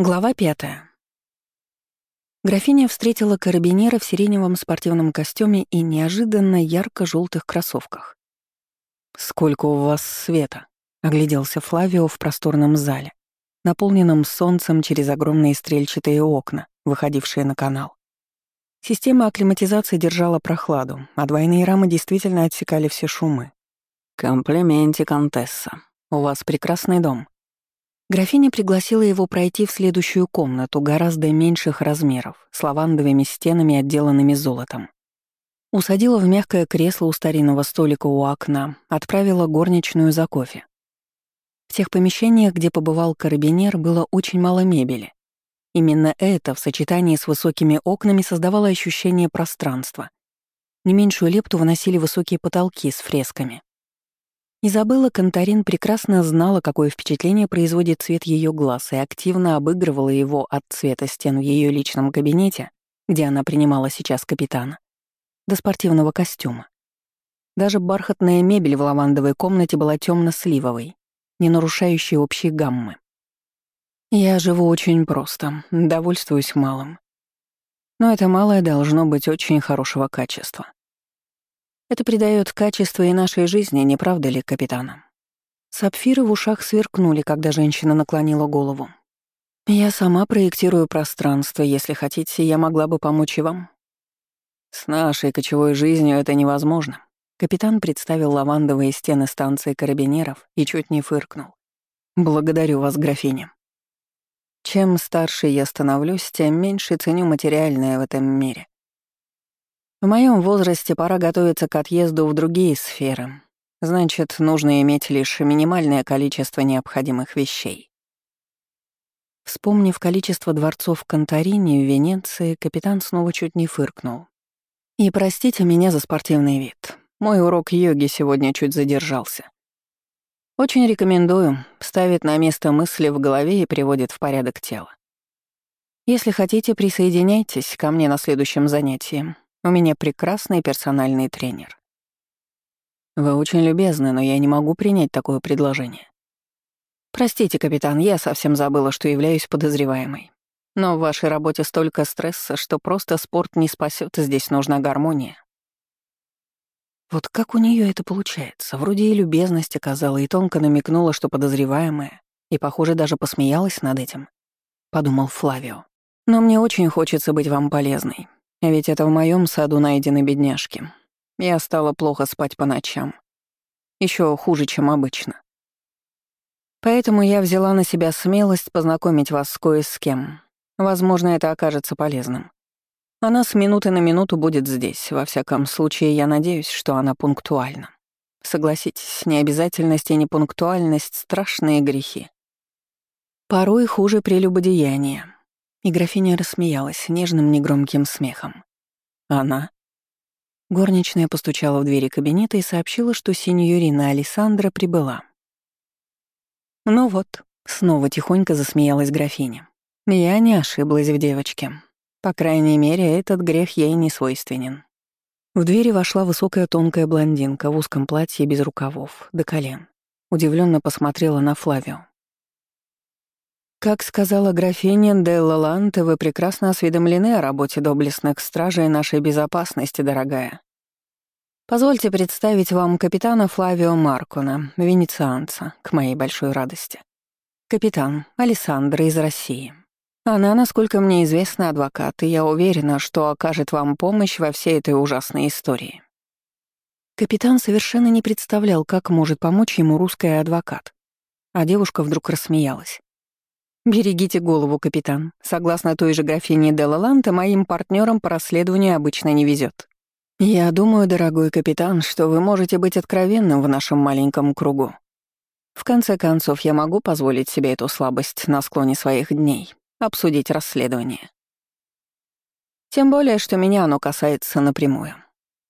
Глава пятая. Графиня встретила карабинера в сиреневом спортивном костюме и неожиданно ярко желтых кроссовках. «Сколько у вас света?» — огляделся Флавио в просторном зале, наполненном солнцем через огромные стрельчатые окна, выходившие на канал. Система акклиматизации держала прохладу, а двойные рамы действительно отсекали все шумы. «Комплименте, контесса. У вас прекрасный дом», Графиня пригласила его пройти в следующую комнату, гораздо меньших размеров, с лавандовыми стенами, отделанными золотом. Усадила в мягкое кресло у старинного столика у окна, отправила горничную за кофе. В тех помещениях, где побывал карабинер, было очень мало мебели. Именно это в сочетании с высокими окнами создавало ощущение пространства. Не меньшую лепту выносили высокие потолки с фресками. Изабелла Конторин прекрасно знала, какое впечатление производит цвет ее глаз, и активно обыгрывала его от цвета стен в ее личном кабинете, где она принимала сейчас капитана, до спортивного костюма. Даже бархатная мебель в лавандовой комнате была темно-сливовой, не нарушающей общей гаммы. Я живу очень просто, довольствуюсь малым. Но это малое должно быть очень хорошего качества. Это придает качество и нашей жизни, не правда ли, капитана? Сапфиры в ушах сверкнули, когда женщина наклонила голову. «Я сама проектирую пространство. Если хотите, я могла бы помочь и вам». «С нашей кочевой жизнью это невозможно». Капитан представил лавандовые стены станции карабинеров и чуть не фыркнул. «Благодарю вас, графиня». Чем старше я становлюсь, тем меньше ценю материальное в этом мире. В моем возрасте пора готовиться к отъезду в другие сферы. Значит, нужно иметь лишь минимальное количество необходимых вещей. Вспомнив количество дворцов в Конторине и в Венеции, капитан снова чуть не фыркнул. «И простите меня за спортивный вид. Мой урок йоги сегодня чуть задержался. Очень рекомендую, ставит на место мысли в голове и приводит в порядок тело. Если хотите, присоединяйтесь ко мне на следующем занятии. У меня прекрасный персональный тренер. Вы очень любезны, но я не могу принять такое предложение. Простите, капитан, я совсем забыла, что являюсь подозреваемой. Но в вашей работе столько стресса, что просто спорт не спасет, здесь нужна гармония. Вот как у нее это получается? Вроде и любезность оказала, и тонко намекнула, что подозреваемая, и, похоже, даже посмеялась над этим, — подумал Флавио. Но мне очень хочется быть вам полезной. Ведь это в моем саду найдены бедняжки. Я стала плохо спать по ночам. Еще хуже, чем обычно. Поэтому я взяла на себя смелость познакомить вас с кое с кем. Возможно, это окажется полезным. Она с минуты на минуту будет здесь. Во всяком случае, я надеюсь, что она пунктуальна. Согласитесь, необязательность и непунктуальность — страшные грехи. Порой хуже прелюбодеяния. И графиня рассмеялась нежным негромким смехом. Она? Горничная постучала в двери кабинета и сообщила, что сеньорина Александра прибыла. «Ну вот», — снова тихонько засмеялась графиня. «Я не ошиблась в девочке. По крайней мере, этот грех ей не свойственен». В двери вошла высокая тонкая блондинка в узком платье без рукавов, до колен. Удивленно посмотрела на Флавио. Как сказала графиня де Лаланте, вы прекрасно осведомлены о работе доблестных стражей нашей безопасности, дорогая. Позвольте представить вам капитана Флавио Маркона, венецианца, к моей большой радости. Капитан Александра из России. Она, насколько мне известно, адвокат, и я уверена, что окажет вам помощь во всей этой ужасной истории. Капитан совершенно не представлял, как может помочь ему русский адвокат. А девушка вдруг рассмеялась. «Берегите голову, капитан. Согласно той же графине Делаланте, моим партнерам по расследованию обычно не везет. Я думаю, дорогой капитан, что вы можете быть откровенным в нашем маленьком кругу. В конце концов, я могу позволить себе эту слабость на склоне своих дней, обсудить расследование. Тем более, что меня оно касается напрямую.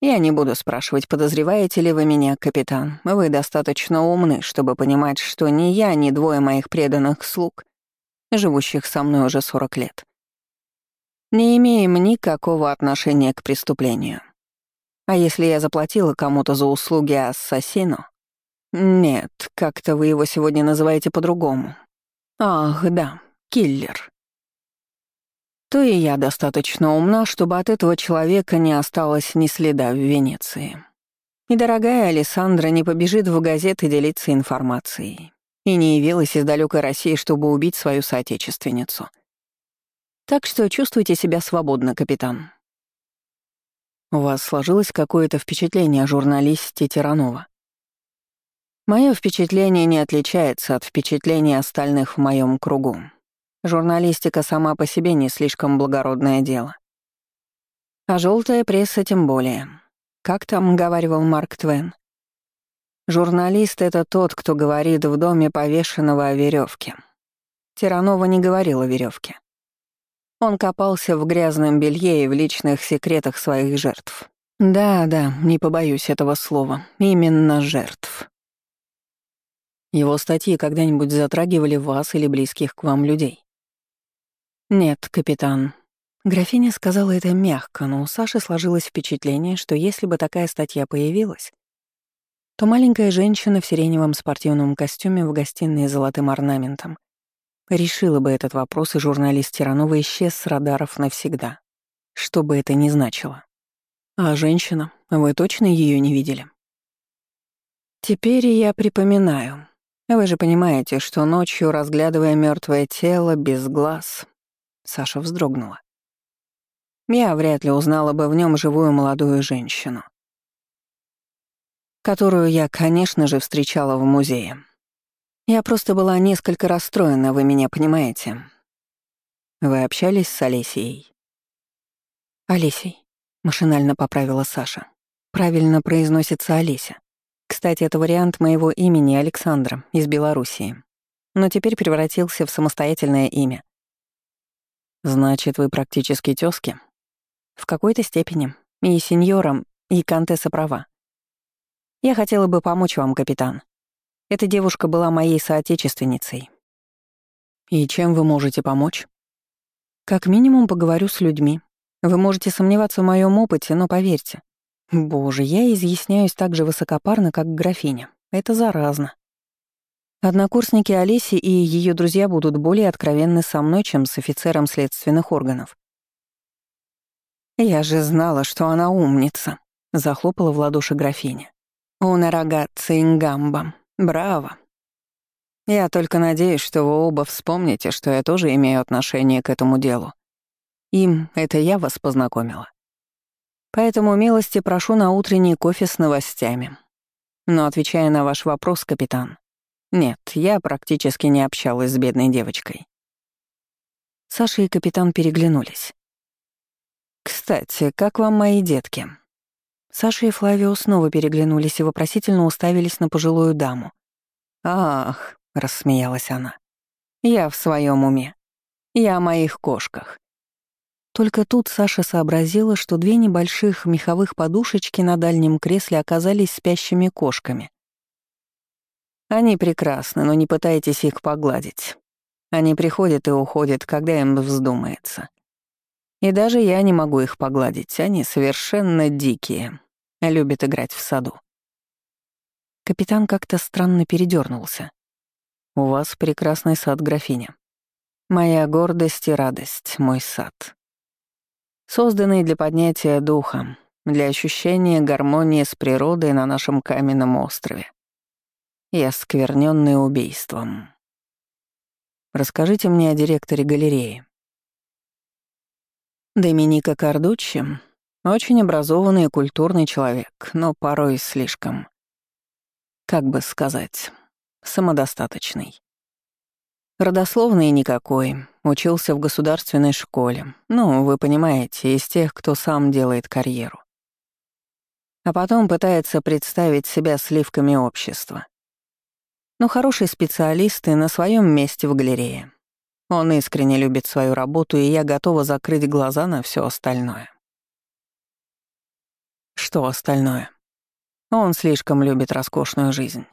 Я не буду спрашивать, подозреваете ли вы меня, капитан. Вы достаточно умны, чтобы понимать, что ни я, ни двое моих преданных слуг живущих со мной уже 40 лет. Не имеем никакого отношения к преступлению. А если я заплатила кому-то за услуги ассасину? Нет, как-то вы его сегодня называете по-другому. Ах, да, киллер, то и я достаточно умна, чтобы от этого человека не осталось ни следа в Венеции. И дорогая Александра не побежит в газеты делиться информацией и не явилась из далекой России, чтобы убить свою соотечественницу. Так что чувствуйте себя свободно, капитан. У вас сложилось какое-то впечатление о журналисте Тиранова? Мое впечатление не отличается от впечатлений остальных в моем кругу. Журналистика сама по себе не слишком благородное дело. А желтая пресса тем более. Как там говаривал Марк Твен? Журналист — это тот, кто говорит в доме повешенного о веревке. Тиранова не говорил о веревке. Он копался в грязном белье и в личных секретах своих жертв. Да, да, не побоюсь этого слова. Именно жертв. Его статьи когда-нибудь затрагивали вас или близких к вам людей? Нет, капитан. Графиня сказала это мягко, но у Саши сложилось впечатление, что если бы такая статья появилась, то маленькая женщина в сиреневом спортивном костюме в гостиной с золотым орнаментом решила бы этот вопрос, и журналист Тиранова исчез с радаров навсегда. Что бы это ни значило. А женщина, вы точно ее не видели? Теперь я припоминаю. Вы же понимаете, что ночью, разглядывая мертвое тело без глаз, Саша вздрогнула. Я вряд ли узнала бы в нем живую молодую женщину которую я, конечно же, встречала в музее. Я просто была несколько расстроена, вы меня понимаете. Вы общались с Олесией? Олесей, машинально поправила Саша. Правильно произносится Олеся. Кстати, это вариант моего имени Александра из Белоруссии, но теперь превратился в самостоятельное имя. Значит, вы практически тёзки? В какой-то степени. И сеньорам, и контесса права. Я хотела бы помочь вам, капитан. Эта девушка была моей соотечественницей. И чем вы можете помочь? Как минимум поговорю с людьми. Вы можете сомневаться в моем опыте, но поверьте. Боже, я изъясняюсь так же высокопарно, как графиня. Это заразно. Однокурсники Олеси и ее друзья будут более откровенны со мной, чем с офицером следственных органов. «Я же знала, что она умница», — захлопала в ладоши графиня. «Уна рогатца ингамба. Браво!» «Я только надеюсь, что вы оба вспомните, что я тоже имею отношение к этому делу. Им это я вас познакомила. Поэтому милости прошу на утренний кофе с новостями. Но отвечая на ваш вопрос, капитан, нет, я практически не общалась с бедной девочкой». Саша и капитан переглянулись. «Кстати, как вам мои детки?» Саша и Флавио снова переглянулись и вопросительно уставились на пожилую даму. «Ах», — рассмеялась она, — «я в своем уме. Я о моих кошках». Только тут Саша сообразила, что две небольших меховых подушечки на дальнем кресле оказались спящими кошками. «Они прекрасны, но не пытайтесь их погладить. Они приходят и уходят, когда им вздумается. И даже я не могу их погладить, они совершенно дикие, любят играть в саду. Капитан как-то странно передернулся. «У вас прекрасный сад, графиня. Моя гордость и радость, мой сад. Созданный для поднятия духа, для ощущения гармонии с природой на нашем каменном острове. И осквернённый убийством. Расскажите мне о директоре галереи. Доминика Кардуччи — очень образованный и культурный человек, но порой слишком, как бы сказать, самодостаточный. Родословный никакой, учился в государственной школе, ну, вы понимаете, из тех, кто сам делает карьеру. А потом пытается представить себя сливками общества. Но хороший специалист и на своем месте в галерее. Он искренне любит свою работу, и я готова закрыть глаза на все остальное. Что остальное? Он слишком любит роскошную жизнь.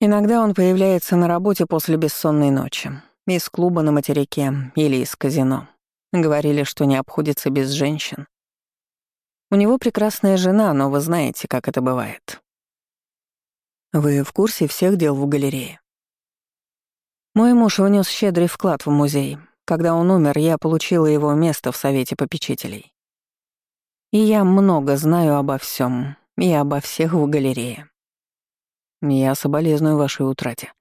Иногда он появляется на работе после бессонной ночи. Из клуба на материке или из казино. Говорили, что не обходится без женщин. У него прекрасная жена, но вы знаете, как это бывает. Вы в курсе всех дел в галерее? Мой муж внес щедрый вклад в музей. Когда он умер, я получила его место в Совете попечителей. И я много знаю обо всем и обо всех в галерее. Я соболезную вашей утрате.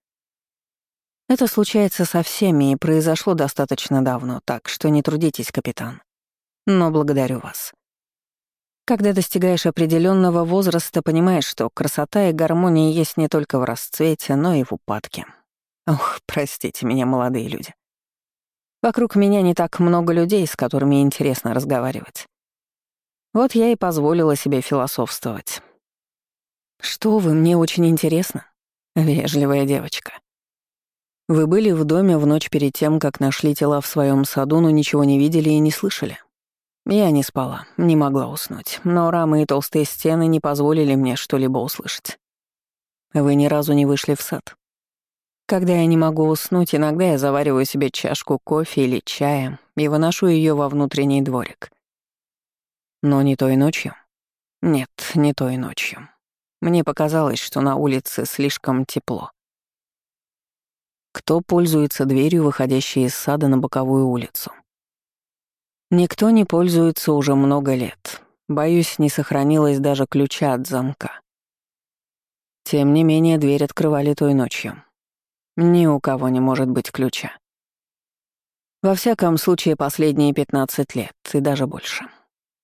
Это случается со всеми и произошло достаточно давно, так что не трудитесь, капитан. Но благодарю вас. Когда достигаешь определенного возраста, понимаешь, что красота и гармония есть не только в расцвете, но и в упадке. Ох, простите меня, молодые люди. Вокруг меня не так много людей, с которыми интересно разговаривать. Вот я и позволила себе философствовать. Что вы, мне очень интересно. Вежливая девочка. Вы были в доме в ночь перед тем, как нашли тела в своем саду, но ничего не видели и не слышали? Я не спала, не могла уснуть, но рамы и толстые стены не позволили мне что-либо услышать. Вы ни разу не вышли в сад? Когда я не могу уснуть, иногда я завариваю себе чашку кофе или чая и выношу ее во внутренний дворик. Но не той ночью? Нет, не той ночью. Мне показалось, что на улице слишком тепло. Кто пользуется дверью, выходящей из сада на боковую улицу? Никто не пользуется уже много лет. Боюсь, не сохранилось даже ключа от замка. Тем не менее, дверь открывали той ночью. Ни у кого не может быть ключа. Во всяком случае, последние 15 лет и даже больше.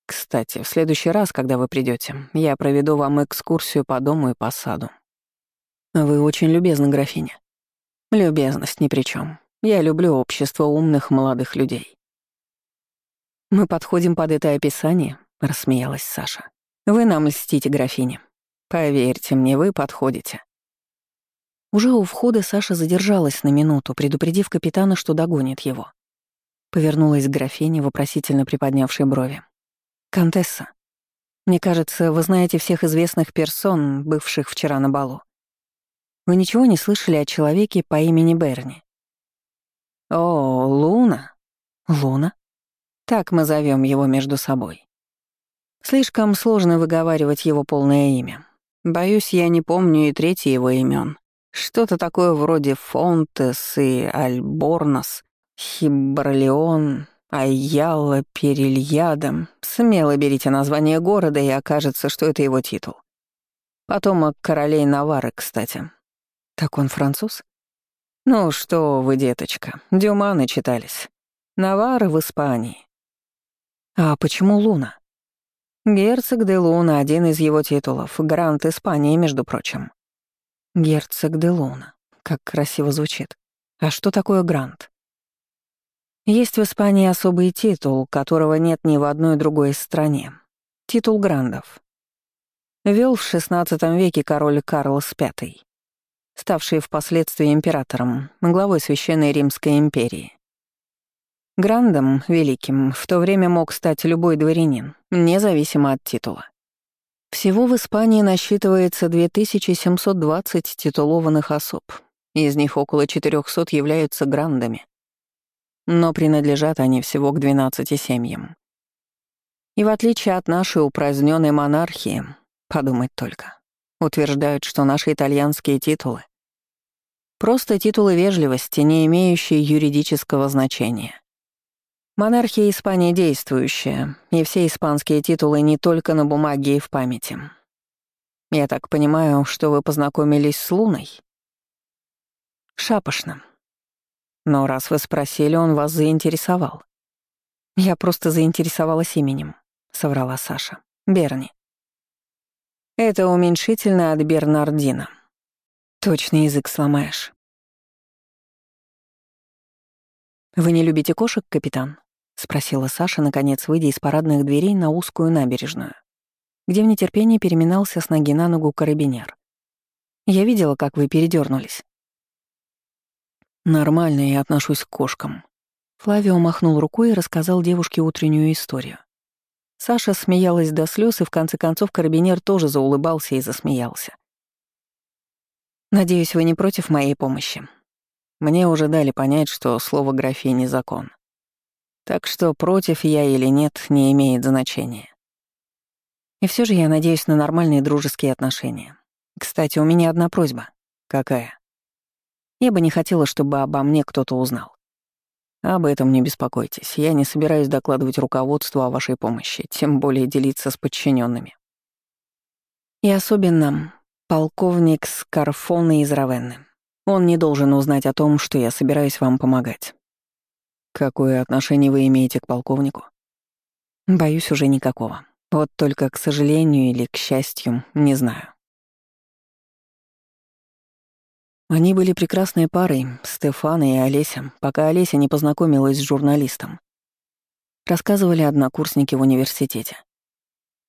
Кстати, в следующий раз, когда вы придете, я проведу вам экскурсию по дому и по саду. Вы очень любезны, графиня. Любезность ни при чем. Я люблю общество умных молодых людей. «Мы подходим под это описание», — рассмеялась Саша. «Вы нам льстите, графиня. Поверьте мне, вы подходите». Уже у входа Саша задержалась на минуту, предупредив капитана, что догонит его. Повернулась к графине, вопросительно приподнявшей брови. «Контесса, мне кажется, вы знаете всех известных персон, бывших вчера на балу. Вы ничего не слышали о человеке по имени Берни?» «О, Луна?» «Луна?» Так мы зовем его между собой. Слишком сложно выговаривать его полное имя. Боюсь, я не помню и третье его имен. Что-то такое вроде Фонтес и Альборнос, Хибралеон, Айяла, Перельядом. Смело берите название города, и окажется, что это его титул. Потомок королей Навары, кстати. Так он француз? Ну что вы, деточка, Дюманы читались. Навары в Испании. А почему Луна? Герцог де Луна — один из его титулов, грант Испании, между прочим. Герцог де Луна. Как красиво звучит. А что такое грант? Есть в Испании особый титул, которого нет ни в одной другой стране. Титул грандов. Вел в XVI веке король Карлос V, ставший впоследствии императором, главой Священной Римской империи. Грандом, великим, в то время мог стать любой дворянин, независимо от титула. Всего в Испании насчитывается 2720 титулованных особ, из них около 400 являются грандами. Но принадлежат они всего к 12 семьям. И в отличие от нашей упраздненной монархии, подумать только, утверждают, что наши итальянские титулы — просто титулы вежливости, не имеющие юридического значения. Монархия Испании действующая, и все испанские титулы не только на бумаге и в памяти. Я так понимаю, что вы познакомились с Луной? Шапошно. Но раз вы спросили, он вас заинтересовал. Я просто заинтересовалась именем, соврала Саша. Берни. Это уменьшительно от Бернардина. Точный язык сломаешь. Вы не любите кошек, капитан? — спросила Саша, наконец, выйдя из парадных дверей на узкую набережную, где в нетерпении переминался с ноги на ногу карабинер. «Я видела, как вы передернулись. «Нормально я отношусь к кошкам». Флавио махнул рукой и рассказал девушке утреннюю историю. Саша смеялась до слез, и в конце концов карабинер тоже заулыбался и засмеялся. «Надеюсь, вы не против моей помощи?» Мне уже дали понять, что слово графини — закон. Так что против я или нет не имеет значения. И все же я надеюсь на нормальные дружеские отношения. Кстати, у меня одна просьба. Какая? Я бы не хотела, чтобы обо мне кто-то узнал. Об этом не беспокойтесь. Я не собираюсь докладывать руководству о вашей помощи, тем более делиться с подчиненными. И особенно полковник Скарфона из Равенны. Он не должен узнать о том, что я собираюсь вам помогать. Какое отношение вы имеете к полковнику? Боюсь, уже никакого. Вот только, к сожалению или к счастью, не знаю. Они были прекрасной парой, Стефана и Олеся, пока Олеся не познакомилась с журналистом. Рассказывали однокурсники в университете.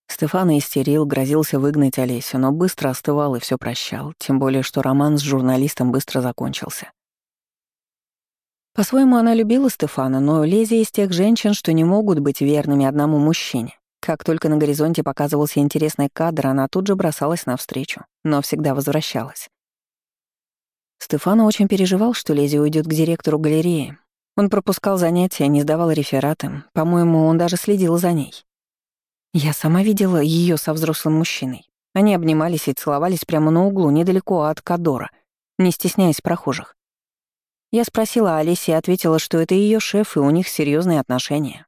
Стефана истерил, грозился выгнать Олесю, но быстро остывал и все прощал, тем более что роман с журналистом быстро закончился. По-своему, она любила Стефана, но Лези из тех женщин, что не могут быть верными одному мужчине. Как только на горизонте показывался интересный кадр, она тут же бросалась навстречу, но всегда возвращалась. Стефана очень переживал, что Лези уйдет к директору галереи. Он пропускал занятия, не сдавал рефераты. По-моему, он даже следил за ней. Я сама видела ее со взрослым мужчиной. Они обнимались и целовались прямо на углу, недалеко от Кадора, не стесняясь прохожих. Я спросила Олеси и ответила, что это ее шеф, и у них серьезные отношения.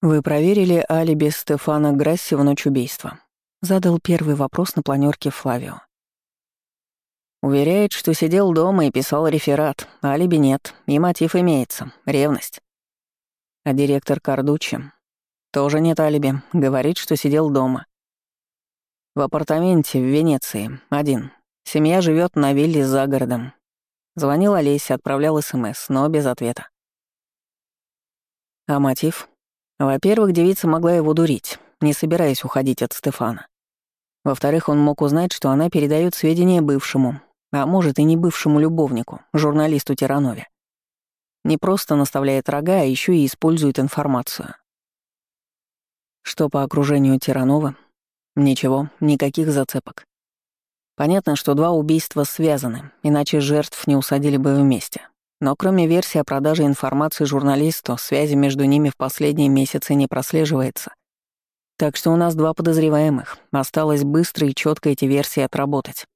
«Вы проверили алиби Стефана Грасси в ночь убийства?» Задал первый вопрос на планерке Флавио. Уверяет, что сидел дома и писал реферат. Алиби нет, и мотив имеется — ревность. А директор Кардучи тоже нет алиби, говорит, что сидел дома. В апартаменте в Венеции, один. Семья живет на вилле за городом, Звонил Олесе, отправлял СМС, но без ответа. А мотив? Во-первых, девица могла его дурить, не собираясь уходить от Стефана. Во-вторых, он мог узнать, что она передает сведения бывшему, а может и не бывшему любовнику, журналисту Тиранове. Не просто наставляет рога, а еще и использует информацию. Что по окружению Тиранова? Ничего, никаких зацепок. Понятно, что два убийства связаны, иначе жертв не усадили бы вместе. Но кроме версии о продаже информации журналисту, связи между ними в последние месяцы не прослеживается. Так что у нас два подозреваемых. Осталось быстро и четко эти версии отработать.